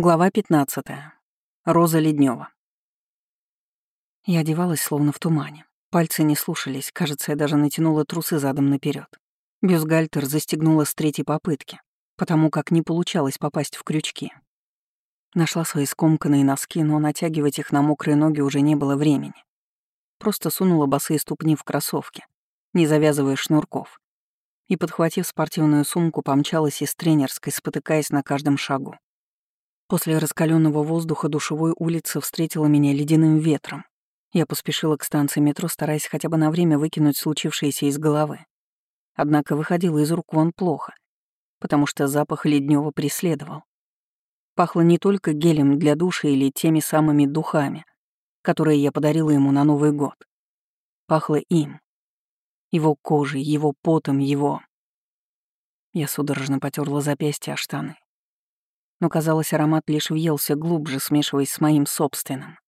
Глава 15. Роза Леднева. Я одевалась словно в тумане. Пальцы не слушались, кажется, я даже натянула трусы задом наперед. Бюстгальтер застегнула с третьей попытки, потому как не получалось попасть в крючки. Нашла свои скомканные носки, но натягивать их на мокрые ноги уже не было времени. Просто сунула босые ступни в кроссовки, не завязывая шнурков, и, подхватив спортивную сумку, помчалась из тренерской, спотыкаясь на каждом шагу. После раскаленного воздуха душевой улицы встретила меня ледяным ветром. Я поспешила к станции метро, стараясь хотя бы на время выкинуть случившееся из головы. Однако выходила из рук вон плохо, потому что запах леднева преследовал. Пахло не только гелем для душа или теми самыми духами, которые я подарила ему на Новый год. Пахло им. Его кожей, его потом, его... Я судорожно потерла запястья о штаны но, казалось, аромат лишь въелся глубже, смешиваясь с моим собственным.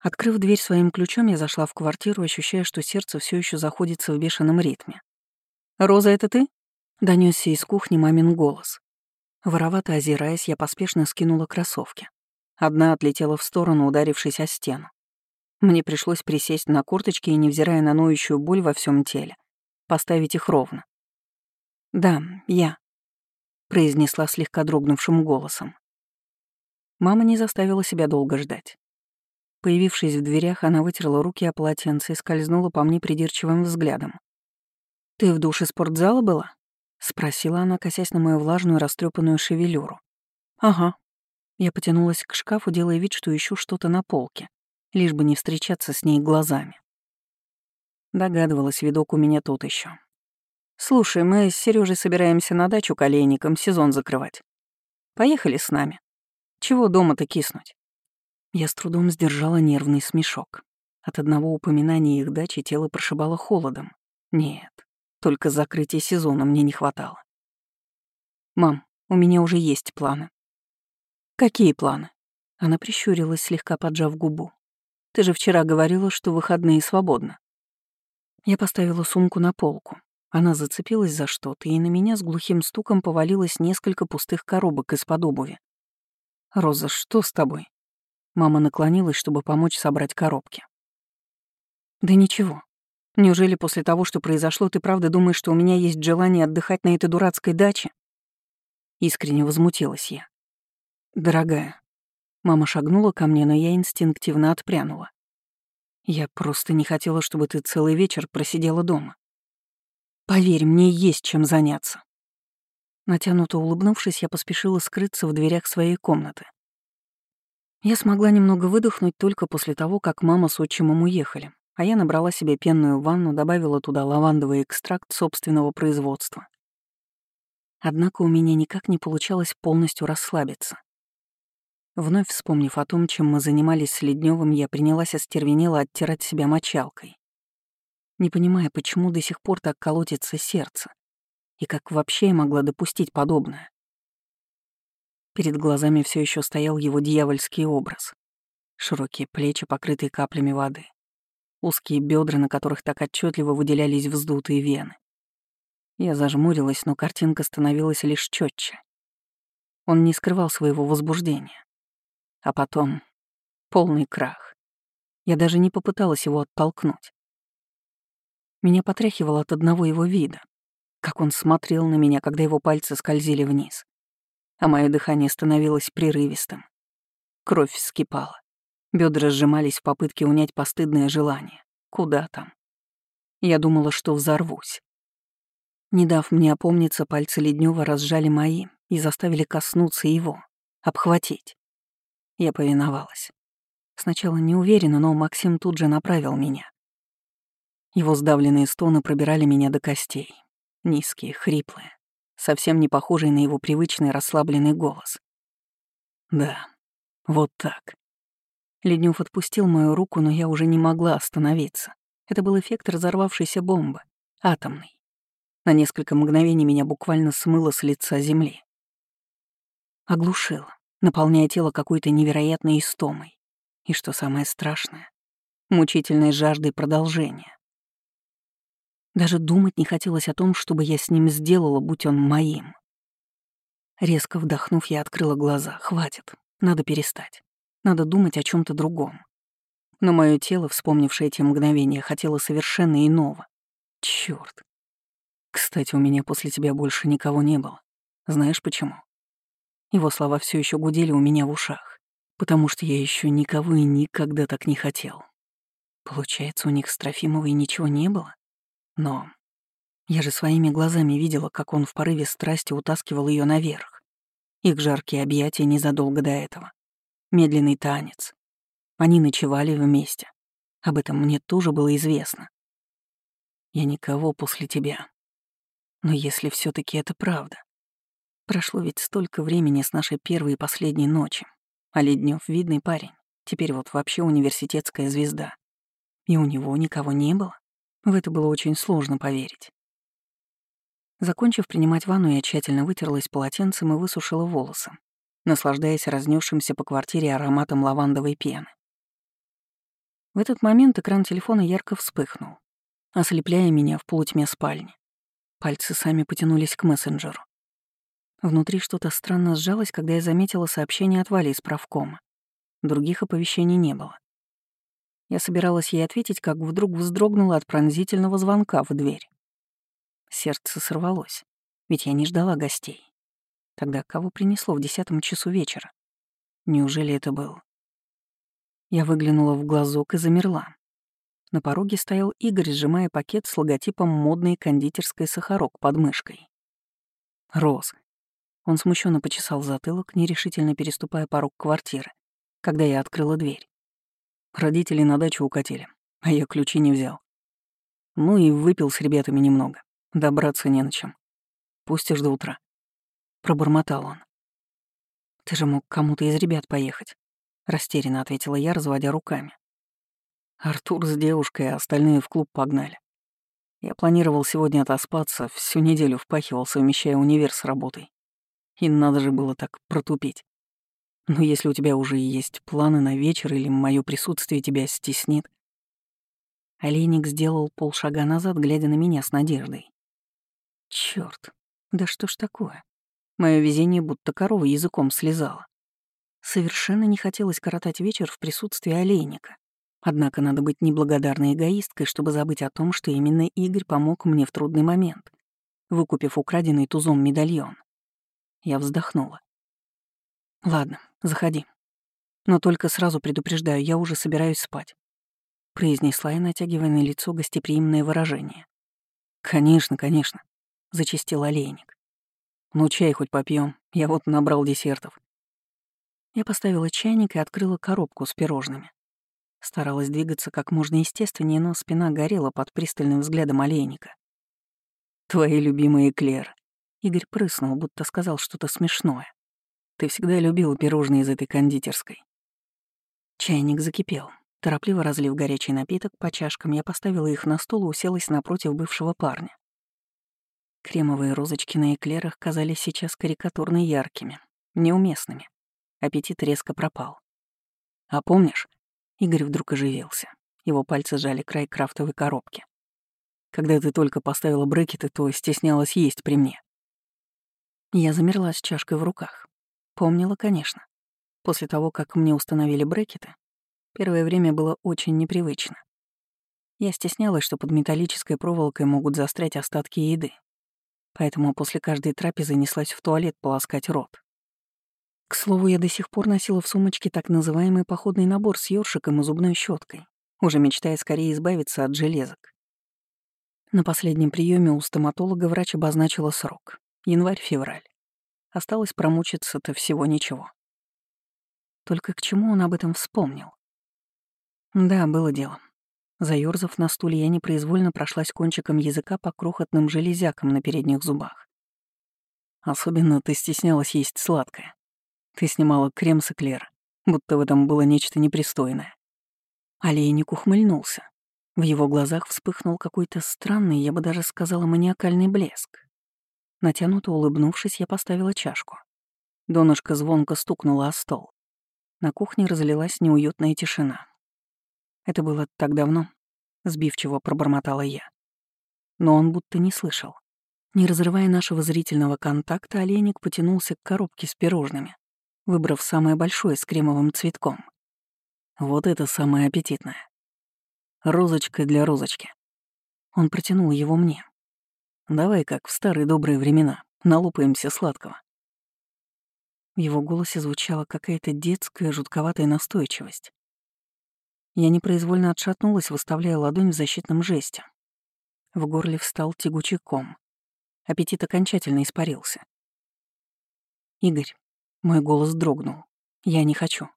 Открыв дверь своим ключом, я зашла в квартиру, ощущая, что сердце все еще заходится в бешеном ритме. «Роза, это ты?» — донесся из кухни мамин голос. Воровато озираясь, я поспешно скинула кроссовки. Одна отлетела в сторону, ударившись о стену. Мне пришлось присесть на курточки и, невзирая на ноющую боль во всем теле, поставить их ровно. «Да, я», произнесла слегка дрогнувшим голосом. Мама не заставила себя долго ждать. Появившись в дверях, она вытерла руки о полотенце и скользнула по мне придирчивым взглядом. «Ты в душе спортзала была?» — спросила она, косясь на мою влажную растрепанную шевелюру. «Ага». Я потянулась к шкафу, делая вид, что ищу что-то на полке, лишь бы не встречаться с ней глазами. Догадывалась, видок у меня тут еще. «Слушай, мы с Сережей собираемся на дачу к олейникам сезон закрывать. Поехали с нами. Чего дома-то киснуть?» Я с трудом сдержала нервный смешок. От одного упоминания их дачи тело прошибало холодом. Нет, только закрытия сезона мне не хватало. «Мам, у меня уже есть планы». «Какие планы?» Она прищурилась, слегка поджав губу. «Ты же вчера говорила, что выходные свободны». Я поставила сумку на полку, она зацепилась за что-то, и на меня с глухим стуком повалилось несколько пустых коробок из-под обуви. «Роза, что с тобой?» Мама наклонилась, чтобы помочь собрать коробки. «Да ничего. Неужели после того, что произошло, ты правда думаешь, что у меня есть желание отдыхать на этой дурацкой даче?» Искренне возмутилась я. «Дорогая». Мама шагнула ко мне, но я инстинктивно отпрянула. «Я просто не хотела, чтобы ты целый вечер просидела дома. Поверь, мне есть чем заняться. Натянуто улыбнувшись, я поспешила скрыться в дверях своей комнаты. Я смогла немного выдохнуть только после того, как мама с отчимом уехали, а я набрала себе пенную ванну, добавила туда лавандовый экстракт собственного производства. Однако у меня никак не получалось полностью расслабиться. Вновь вспомнив о том, чем мы занимались с Ледневым, я принялась остервенело оттирать себя мочалкой не понимая, почему до сих пор так колотится сердце, и как вообще я могла допустить подобное. Перед глазами все еще стоял его дьявольский образ. Широкие плечи, покрытые каплями воды. Узкие бедра, на которых так отчетливо выделялись вздутые вены. Я зажмурилась, но картинка становилась лишь четче. Он не скрывал своего возбуждения. А потом — полный крах. Я даже не попыталась его оттолкнуть. Меня потряхивало от одного его вида, как он смотрел на меня, когда его пальцы скользили вниз. А мое дыхание становилось прерывистым. Кровь вскипала. Бедра сжимались в попытке унять постыдное желание. Куда там? Я думала, что взорвусь. Не дав мне опомниться, пальцы Леднева разжали мои и заставили коснуться его, обхватить. Я повиновалась. Сначала не уверена, но Максим тут же направил меня. Его сдавленные стоны пробирали меня до костей. Низкие, хриплые, совсем не похожие на его привычный расслабленный голос. Да, вот так. Леднев отпустил мою руку, но я уже не могла остановиться. Это был эффект разорвавшейся бомбы, атомный. На несколько мгновений меня буквально смыло с лица земли. Оглушило, наполняя тело какой-то невероятной истомой. И что самое страшное, мучительной жаждой продолжения. Даже думать не хотелось о том, чтобы я с ним сделала, будь он моим. Резко вдохнув, я открыла глаза. Хватит. Надо перестать. Надо думать о чем то другом. Но мое тело, вспомнившее эти мгновения, хотело совершенно иного. Черт. Кстати, у меня после тебя больше никого не было. Знаешь почему? Его слова все еще гудели у меня в ушах, потому что я еще никого и никогда так не хотел. Получается, у них с Трофимовой ничего не было? Но я же своими глазами видела, как он в порыве страсти утаскивал ее наверх. Их жаркие объятия незадолго до этого. Медленный танец. Они ночевали вместе. Об этом мне тоже было известно. Я никого после тебя. Но если все таки это правда. Прошло ведь столько времени с нашей первой и последней ночи. А Леднев видный парень. Теперь вот вообще университетская звезда. И у него никого не было. В это было очень сложно поверить. Закончив принимать ванну, я тщательно вытерлась полотенцем и высушила волосы, наслаждаясь разнесшимся по квартире ароматом лавандовой пены. В этот момент экран телефона ярко вспыхнул, ослепляя меня в полутьме спальни. Пальцы сами потянулись к мессенджеру. Внутри что-то странно сжалось, когда я заметила сообщение от Вали из правкома. Других оповещений не было. Я собиралась ей ответить, как вдруг вздрогнула от пронзительного звонка в дверь. Сердце сорвалось, ведь я не ждала гостей. Тогда кого принесло в десятом часу вечера? Неужели это был? Я выглянула в глазок и замерла. На пороге стоял Игорь, сжимая пакет с логотипом модной кондитерской «Сахарок» под мышкой. «Рос». Он смущенно почесал затылок, нерешительно переступая порог квартиры, когда я открыла дверь. Родители на дачу укатили, а я ключи не взял. Ну и выпил с ребятами немного. Добраться не на чем. Пустишь до утра. Пробормотал он. Ты же мог кому-то из ребят поехать. Растерянно ответила я, разводя руками. Артур с девушкой, а остальные в клуб погнали. Я планировал сегодня отоспаться, всю неделю впахивал, совмещая универ с работой. И надо же было так протупить. Но если у тебя уже есть планы на вечер или мое присутствие тебя стеснит... Олейник сделал полшага назад, глядя на меня с надеждой. Черт, да что ж такое? Мое везение будто корова языком слезала. Совершенно не хотелось коротать вечер в присутствии олейника. Однако надо быть неблагодарной эгоисткой, чтобы забыть о том, что именно Игорь помог мне в трудный момент, выкупив украденный тузом медальон. Я вздохнула. «Ладно, заходи. Но только сразу предупреждаю, я уже собираюсь спать», — произнесла я, натягивая на лицо гостеприимное выражение. «Конечно, конечно», — зачистил олейник. «Ну, чай хоть попьем. Я вот набрал десертов». Я поставила чайник и открыла коробку с пирожными. Старалась двигаться как можно естественнее, но спина горела под пристальным взглядом олейника. «Твои любимые эклеры». Игорь прыснул, будто сказал что-то смешное. «Ты всегда любила пирожные из этой кондитерской». Чайник закипел. Торопливо разлив горячий напиток по чашкам, я поставила их на стол и уселась напротив бывшего парня. Кремовые розочки на эклерах казались сейчас карикатурно яркими, неуместными. Аппетит резко пропал. «А помнишь?» Игорь вдруг оживился. Его пальцы сжали край крафтовой коробки. «Когда ты только поставила брекеты, то стеснялась есть при мне». Я замерла с чашкой в руках. Помнила, конечно. После того, как мне установили брекеты, первое время было очень непривычно. Я стеснялась, что под металлической проволокой могут застрять остатки еды поэтому после каждой трапезы неслась в туалет полоскать рот. К слову, я до сих пор носила в сумочке так называемый походный набор с ёршиком и зубной щеткой, уже мечтая скорее избавиться от железок. На последнем приеме у стоматолога врач обозначила срок — январь-февраль. Осталось промучиться-то всего ничего. Только к чему он об этом вспомнил? Да, было дело. Заёрзав на стуле, я непроизвольно прошлась кончиком языка по крохотным железякам на передних зубах. Особенно ты стеснялась есть сладкое. Ты снимала крем с эклера, будто в этом было нечто непристойное. Олейник ухмыльнулся. В его глазах вспыхнул какой-то странный, я бы даже сказала, маниакальный блеск. Натянуто улыбнувшись, я поставила чашку. Донышко звонко стукнуло о стол. На кухне разлилась неуютная тишина. Это было так давно, сбивчиво пробормотала я. Но он будто не слышал. Не разрывая нашего зрительного контакта, олейник потянулся к коробке с пирожными, выбрав самое большое с кремовым цветком. Вот это самое аппетитное. Розочка для розочки. Он протянул его мне. Давай, как в старые добрые времена, налупаемся сладкого. В его голосе звучала какая-то детская жутковатая настойчивость. Я непроизвольно отшатнулась, выставляя ладонь в защитном жесте. В горле встал тягучий ком. Аппетит окончательно испарился. «Игорь», — мой голос дрогнул, — «я не хочу».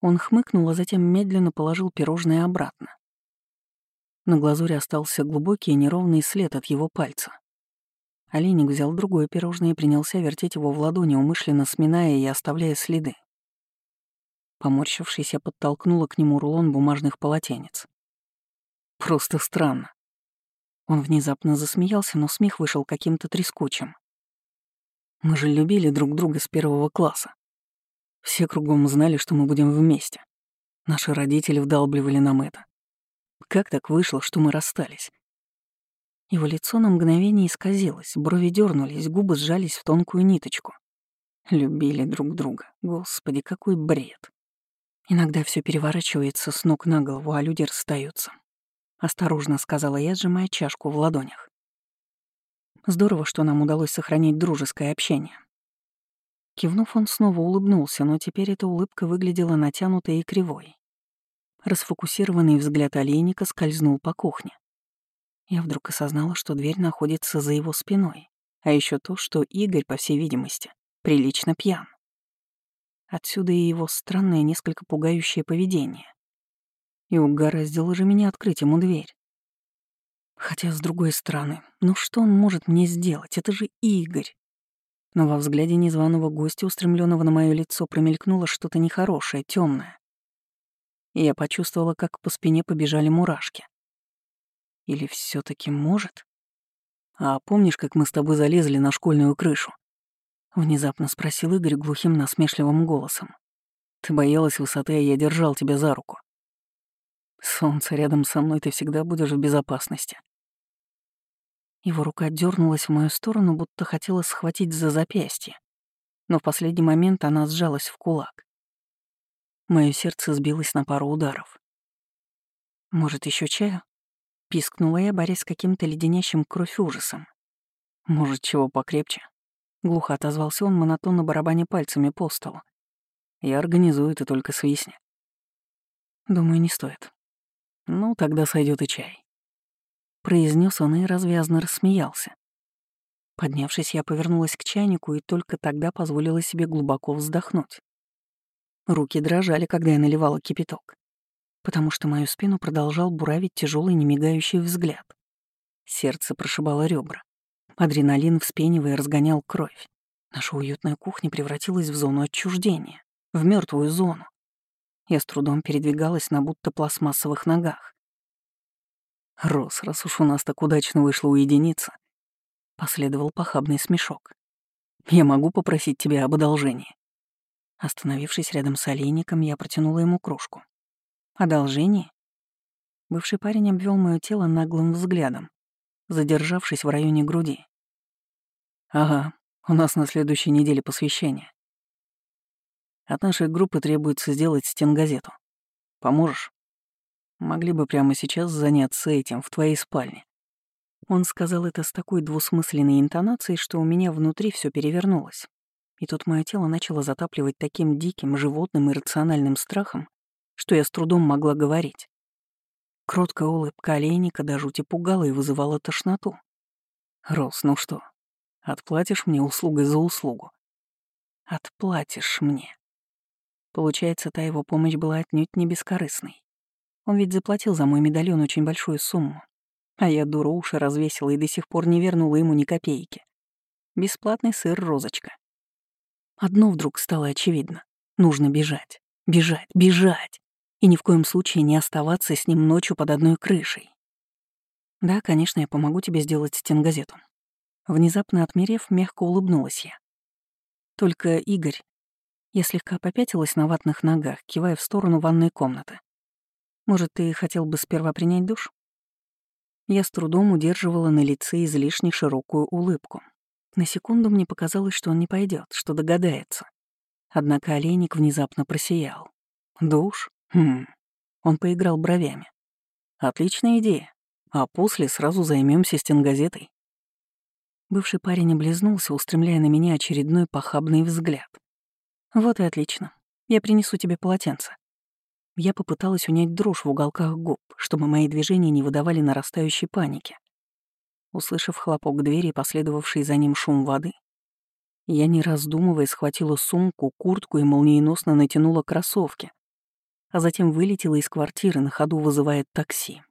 Он хмыкнул, а затем медленно положил пирожное обратно. На глазури остался глубокий и неровный след от его пальца. Олейник взял другое пирожное и принялся вертеть его в ладони, умышленно сминая и оставляя следы. Поморщившись, я подтолкнула к нему рулон бумажных полотенец. Просто странно. Он внезапно засмеялся, но смех вышел каким-то трескучим. Мы же любили друг друга с первого класса. Все кругом знали, что мы будем вместе. Наши родители вдалбливали нам это. Как так вышло, что мы расстались? Его лицо на мгновение исказилось, брови дернулись, губы сжались в тонкую ниточку. Любили друг друга. Господи, какой бред. Иногда все переворачивается с ног на голову, а люди расстаются. Осторожно сказала я, сжимая чашку в ладонях. Здорово, что нам удалось сохранить дружеское общение. Кивнув, он снова улыбнулся, но теперь эта улыбка выглядела натянутой и кривой. Расфокусированный взгляд олейника скользнул по кухне. Я вдруг осознала, что дверь находится за его спиной, а еще то, что Игорь, по всей видимости, прилично пьян. Отсюда и его странное, несколько пугающее поведение. И угораздило же меня открыть ему дверь. Хотя, с другой стороны, ну что он может мне сделать? Это же Игорь. Но во взгляде незваного гостя, устремленного на мое лицо, промелькнуло что-то нехорошее, темное. И я почувствовала, как по спине побежали мурашки. Или все таки может? А помнишь, как мы с тобой залезли на школьную крышу? Внезапно спросил Игорь глухим насмешливым голосом. Ты боялась высоты, а я держал тебя за руку. Солнце рядом со мной, ты всегда будешь в безопасности. Его рука дернулась в мою сторону, будто хотела схватить за запястье. Но в последний момент она сжалась в кулак. Мое сердце сбилось на пару ударов. «Может, еще чаю?» — пискнула я, борясь с каким-то леденящим кровь ужасом. «Может, чего покрепче?» Глухо отозвался он, монотонно барабаня пальцами по столу. «Я организую, ты только свистни». «Думаю, не стоит». «Ну, тогда сойдет и чай». Произнес он и развязно рассмеялся. Поднявшись, я повернулась к чайнику и только тогда позволила себе глубоко вздохнуть. Руки дрожали, когда я наливала кипяток, потому что мою спину продолжал буравить тяжелый немигающий взгляд. Сердце прошибало ребра. Адреналин, вспенивая, разгонял кровь. Наша уютная кухня превратилась в зону отчуждения, в мертвую зону. Я с трудом передвигалась на будто пластмассовых ногах. «Рос, раз уж у нас так удачно вышло уединиться», — последовал похабный смешок. «Я могу попросить тебя об одолжении?» Остановившись рядом с олейником, я протянула ему кружку. «Одолжение?» Бывший парень обвел мое тело наглым взглядом, задержавшись в районе груди. «Ага, у нас на следующей неделе посвящение. От нашей группы требуется сделать стенгазету. Поможешь? Могли бы прямо сейчас заняться этим в твоей спальне». Он сказал это с такой двусмысленной интонацией, что у меня внутри все перевернулось. И тут мое тело начало затапливать таким диким, животным и рациональным страхом, что я с трудом могла говорить. Кроткая улыбка олейника до жути пугала и вызывала тошноту. «Рос, ну что, отплатишь мне услугой за услугу?» «Отплатишь мне». Получается, та его помощь была отнюдь не бескорыстной. Он ведь заплатил за мой медальон очень большую сумму. А я дура уши развесила и до сих пор не вернула ему ни копейки. Бесплатный сыр розочка. Одно вдруг стало очевидно. Нужно бежать, бежать, бежать и ни в коем случае не оставаться с ним ночью под одной крышей. Да, конечно, я помогу тебе сделать стенгазету. Внезапно отмерев, мягко улыбнулась я. Только, Игорь, я слегка попятилась на ватных ногах, кивая в сторону ванной комнаты. Может, ты хотел бы сперва принять душ? Я с трудом удерживала на лице излишне широкую улыбку. На секунду мне показалось, что он не пойдет, что догадается. Однако олейник внезапно просиял. Душ? Хм. Он поиграл бровями. Отличная идея. А после сразу займемся стенгазетой. Бывший парень облизнулся, устремляя на меня очередной похабный взгляд. Вот и отлично. Я принесу тебе полотенце. Я попыталась унять дрожь в уголках губ, чтобы мои движения не выдавали нарастающей паники. Услышав хлопок двери и последовавший за ним шум воды, я, не раздумывая, схватила сумку, куртку и молниеносно натянула кроссовки, а затем вылетела из квартиры, на ходу вызывая такси.